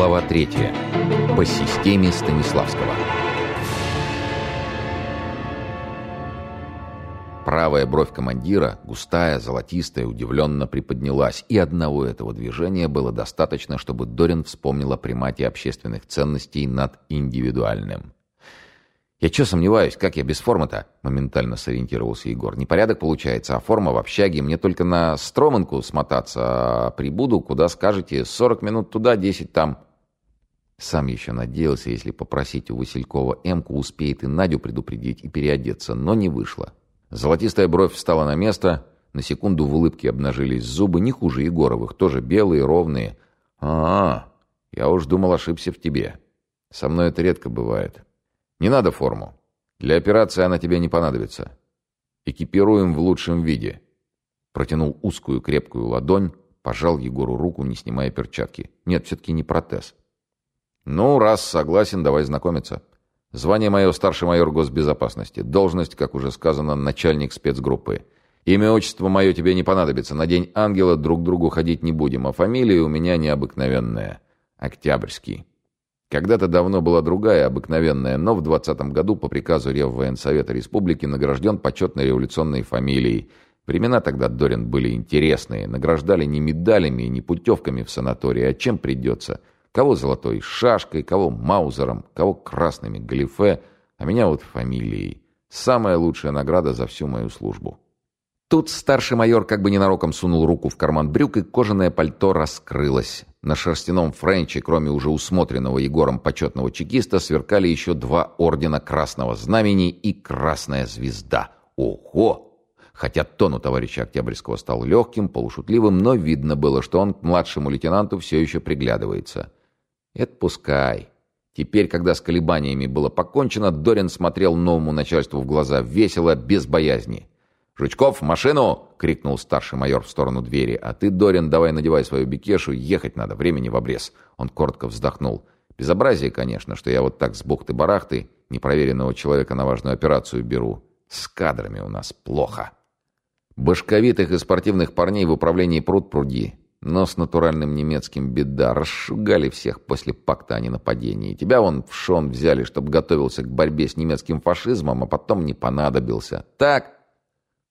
Глава 3. По системе Станиславского. Правая бровь командира, густая, золотистая, удивленно приподнялась, и одного этого движения было достаточно, чтобы Дорин вспомнил о примате общественных ценностей над индивидуальным. «Я что сомневаюсь, как я без формы-то?» — моментально сориентировался Егор. «Непорядок получается, а форма в общаге. Мне только на Строманку смотаться, а прибуду, куда скажете. Сорок минут туда, десять там». Сам еще надеялся, если попросить у Василькова Эмку, успеет и Надю предупредить и переодеться, но не вышло. Золотистая бровь встала на место, на секунду в улыбке обнажились зубы, не хуже Егоровых, тоже белые, ровные. «А, -а я уж думал, ошибся в тебе. Со мной это редко бывает». Не надо форму. Для операции она тебе не понадобится. Экипируем в лучшем виде. Протянул узкую крепкую ладонь, пожал Егору руку, не снимая перчатки. Нет, все-таки не протез. Ну, раз согласен, давай знакомиться. Звание мое старший майор госбезопасности. Должность, как уже сказано, начальник спецгруппы. Имя, отчество мое тебе не понадобится. На День Ангела друг к другу ходить не будем, а фамилия у меня необыкновенная. Октябрьский. Когда-то давно была другая, обыкновенная, но в 20 году по приказу Реввоенсовета Республики награжден почетной революционной фамилией. Времена тогда, Дорин, были интересные. Награждали не медалями и не путевками в санатории, а чем придется. Кого золотой шашкой, кого маузером, кого красными галифе, а меня вот фамилией. Самая лучшая награда за всю мою службу. Тут старший майор как бы ненароком сунул руку в карман брюк, и кожаное пальто раскрылось. На шерстяном френче, кроме уже усмотренного Егором почетного чекиста, сверкали еще два ордена Красного Знамени и Красная Звезда. Ого! Хотя тон у товарища Октябрьского стал легким, полушутливым, но видно было, что он к младшему лейтенанту все еще приглядывается. Это пускай. Теперь, когда с колебаниями было покончено, Дорин смотрел новому начальству в глаза весело, без боязни. «Жучков, машину!» — крикнул старший майор в сторону двери. «А ты, Дорин, давай надевай свою бикешу, ехать надо, времени в обрез». Он коротко вздохнул. «Безобразие, конечно, что я вот так с бухты-барахты непроверенного человека на важную операцию беру. С кадрами у нас плохо». Башковитых и спортивных парней в управлении пруд-пруди, но с натуральным немецким беда. Расшугали всех после пакта о ненападении. Тебя вон в шон взяли, чтобы готовился к борьбе с немецким фашизмом, а потом не понадобился. Так,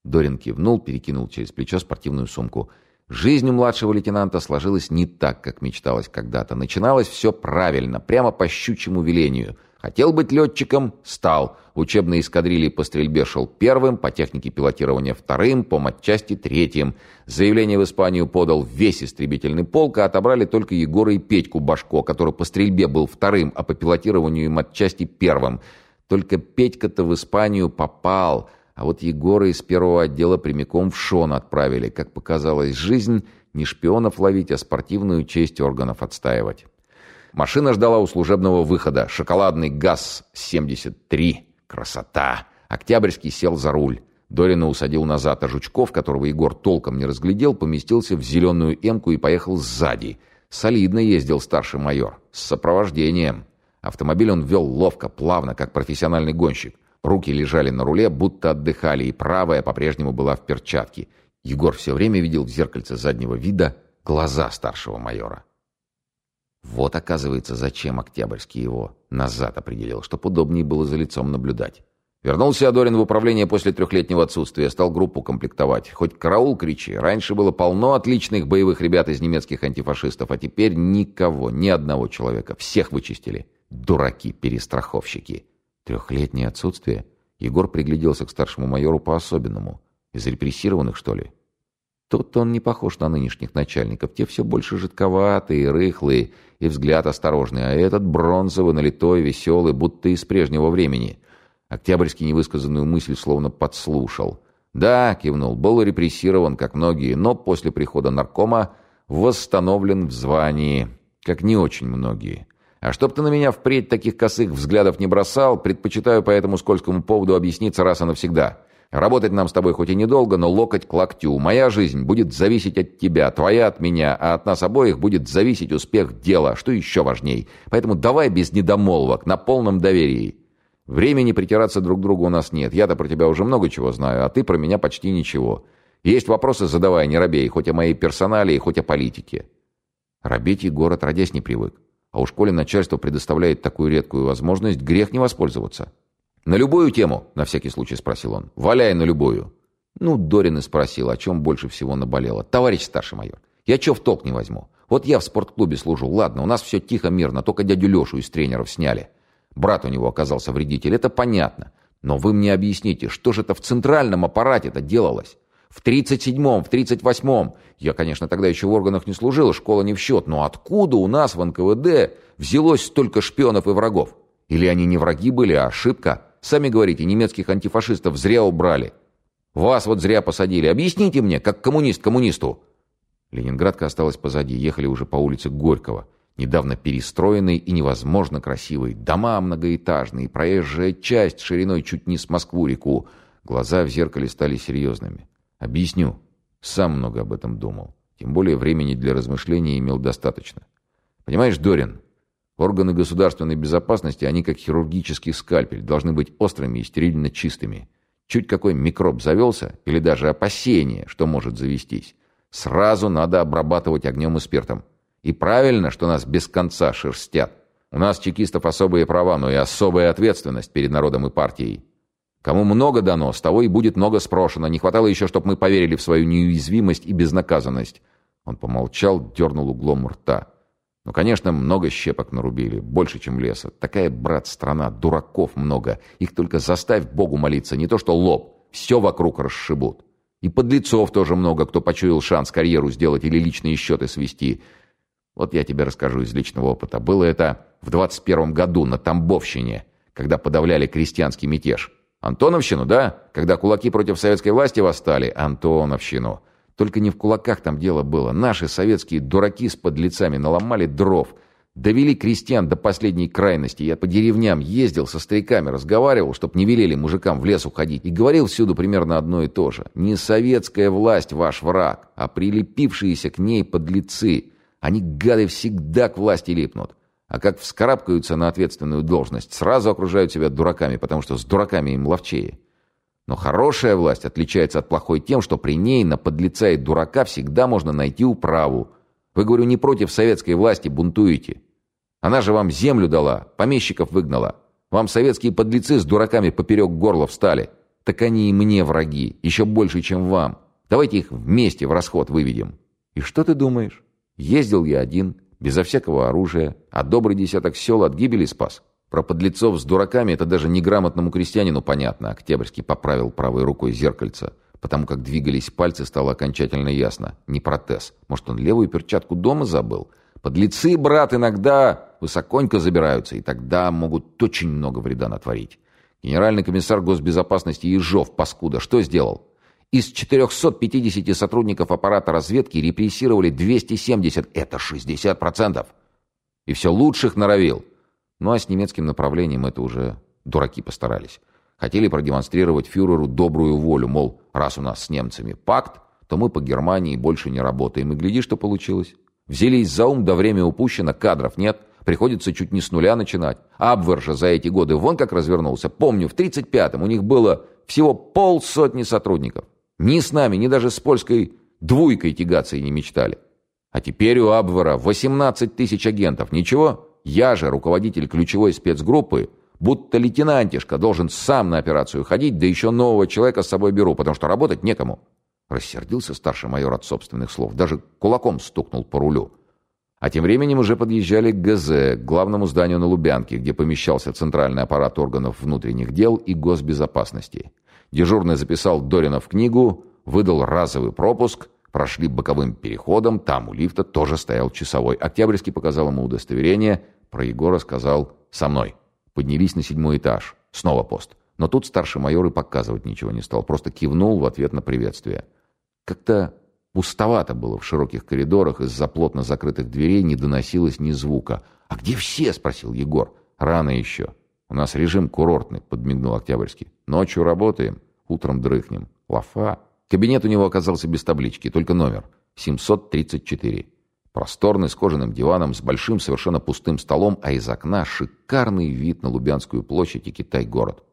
Дорин кивнул, перекинул через плечо спортивную сумку. Жизнь у младшего лейтенанта сложилась не так, как мечталось когда-то. Начиналось все правильно, прямо по щучьему велению. Хотел быть летчиком – стал. В учебной эскадрильи по стрельбе шел первым, по технике пилотирования вторым, по матчасти третьим. Заявление в Испанию подал весь истребительный полк, а отобрали только Егора и Петьку Башко, который по стрельбе был вторым, а по пилотированию и матчасти первым. Только Петька-то в Испанию попал – а вот Егора из первого отдела прямиком в ШОН отправили. Как показалось, жизнь не шпионов ловить, а спортивную честь органов отстаивать. Машина ждала у служебного выхода. Шоколадный ГАЗ-73. Красота! Октябрьский сел за руль. Дорина усадил назад, а Жучков, которого Егор толком не разглядел, поместился в зеленую эмку и поехал сзади. Солидно ездил старший майор. С сопровождением. Автомобиль он вел ловко, плавно, как профессиональный гонщик. Руки лежали на руле, будто отдыхали, и правая по-прежнему была в перчатке. Егор все время видел в зеркальце заднего вида глаза старшего майора. Вот, оказывается, зачем Октябрьский его назад определил, чтоб удобнее было за лицом наблюдать. Вернулся Адорин в управление после трехлетнего отсутствия, стал группу комплектовать. Хоть караул кричи, раньше было полно отличных боевых ребят из немецких антифашистов, а теперь никого, ни одного человека. Всех вычистили. Дураки-перестраховщики. Трехлетнее отсутствие? Егор пригляделся к старшему майору по-особенному. Из репрессированных, что ли? Тут он не похож на нынешних начальников. Те все больше жидковатые, рыхлые и взгляд осторожный. А этот бронзовый, налитой, веселый, будто из прежнего времени. Октябрьский невысказанную мысль словно подслушал. «Да», — кивнул, — «был репрессирован, как многие, но после прихода наркома восстановлен в звании, как не очень многие. А чтоб ты на меня впредь таких косых взглядов не бросал, предпочитаю по этому скользкому поводу объясниться раз и навсегда. Работать нам с тобой хоть и недолго, но локоть к локтю. Моя жизнь будет зависеть от тебя, твоя от меня, а от нас обоих будет зависеть успех дела, что еще важней. Поэтому давай без недомолвок, на полном доверии. Времени притираться друг к другу у нас нет. Я-то про тебя уже много чего знаю, а ты про меня почти ничего. Есть вопросы, задавай, не робей, хоть о моей персонале, хоть о политике. Робить Егор отродясь не привык. А уж коли начальство предоставляет такую редкую возможность, грех не воспользоваться. «На любую тему?» — на всякий случай спросил он. «Валяй на любую». Ну, Дорин и спросил, о чем больше всего наболело. «Товарищ старший майор, я чё в толк не возьму? Вот я в спортклубе служу, ладно, у нас все тихо, мирно, только дядю Лешу из тренеров сняли. Брат у него оказался вредитель, это понятно. Но вы мне объясните, что же это в центральном аппарате-то делалось? В 37-м, в 38-м. Я, конечно, тогда еще в органах не служил, школа не в счет. Но откуда у нас в НКВД взялось столько шпионов и врагов? Или они не враги были, а ошибка? Сами говорите, немецких антифашистов зря убрали. Вас вот зря посадили. Объясните мне, как коммунист коммунисту. Ленинградка осталась позади. Ехали уже по улице Горького. Недавно перестроенной и невозможно красивой. Дома многоэтажные, проезжая часть шириной чуть не с Москву-реку. Глаза в зеркале стали серьезными. Объясню. Сам много об этом думал. Тем более времени для размышления имел достаточно. Понимаешь, Дорин, органы государственной безопасности, они как хирургический скальпель, должны быть острыми и стерильно чистыми. Чуть какой микроб завелся, или даже опасение, что может завестись, сразу надо обрабатывать огнем и спиртом. И правильно, что нас без конца шерстят. У нас, чекистов, особые права, но и особая ответственность перед народом и партией. Кому много дано, с того и будет много спрошено. Не хватало еще, чтобы мы поверили в свою неуязвимость и безнаказанность. Он помолчал, дернул углом рта. Ну, конечно, много щепок нарубили, больше, чем леса. Такая, брат, страна, дураков много. Их только заставь Богу молиться, не то что лоб. Все вокруг расшибут. И подлецов тоже много, кто почуял шанс карьеру сделать или личные счеты свести. Вот я тебе расскажу из личного опыта. Было это в 21 году на Тамбовщине, когда подавляли крестьянский мятеж. Антоновщину, да? Когда кулаки против советской власти восстали? Антоновщину. Только не в кулаках там дело было. Наши советские дураки с подлецами наломали дров. Довели крестьян до последней крайности. Я по деревням ездил, со стариками разговаривал, чтоб не велели мужикам в лес уходить. И говорил всюду примерно одно и то же. Не советская власть ваш враг, а прилепившиеся к ней подлецы. Они, гады, всегда к власти липнут. А как вскарабкаются на ответственную должность, сразу окружают себя дураками, потому что с дураками им ловчее. Но хорошая власть отличается от плохой тем, что при ней на подлеца и дурака всегда можно найти управу. Вы, говорю, не против советской власти бунтуете. Она же вам землю дала, помещиков выгнала. Вам советские подлецы с дураками поперек горла встали. Так они и мне враги, еще больше, чем вам. Давайте их вместе в расход выведем. И что ты думаешь? Ездил я один, безо всякого оружия, а добрый десяток сел от гибели спас. Про подлецов с дураками это даже неграмотному крестьянину понятно. Октябрьский поправил правой рукой зеркальце. Потому как двигались пальцы, стало окончательно ясно. Не протез. Может, он левую перчатку дома забыл? Подлецы, брат, иногда высоконько забираются, и тогда могут очень много вреда натворить. Генеральный комиссар госбезопасности Ежов, паскуда, что сделал? Из 450 сотрудников аппарата разведки репрессировали 270. Это 60%. И все лучших норовил. Ну а с немецким направлением это уже дураки постарались. Хотели продемонстрировать фюреру добрую волю, мол, раз у нас с немцами пакт, то мы по Германии больше не работаем. И гляди, что получилось. Взялись за ум, до время упущено, кадров нет. Приходится чуть не с нуля начинать. Абвер же за эти годы вон как развернулся. Помню, в 35-м у них было всего полсотни сотрудников. Ни с нами, ни даже с польской двуйкой тягаться и не мечтали. А теперь у Абвера 18 тысяч агентов. Ничего? Я же, руководитель ключевой спецгруппы, будто лейтенантишка, должен сам на операцию ходить, да еще нового человека с собой беру, потому что работать некому. Рассердился старший майор от собственных слов, даже кулаком стукнул по рулю. А тем временем уже подъезжали к ГЗ, к главному зданию на Лубянке, где помещался центральный аппарат органов внутренних дел и госбезопасности. Дежурный записал Дорина в книгу, выдал разовый пропуск, прошли боковым переходом, там у лифта тоже стоял часовой. Октябрьский показал ему удостоверение, про Егора сказал «со мной». Поднялись на седьмой этаж, снова пост. Но тут старший майор и показывать ничего не стал, просто кивнул в ответ на приветствие. Как-то пустовато было в широких коридорах, из-за плотно закрытых дверей не доносилось ни звука. «А где все?» — спросил Егор. «Рано еще». «У нас режим курортный», — подмигнул Октябрьский. «Ночью работаем, утром дрыхнем. Лафа». Кабинет у него оказался без таблички, только номер. 734. Просторный, с кожаным диваном, с большим, совершенно пустым столом, а из окна шикарный вид на Лубянскую площадь и Китай-город.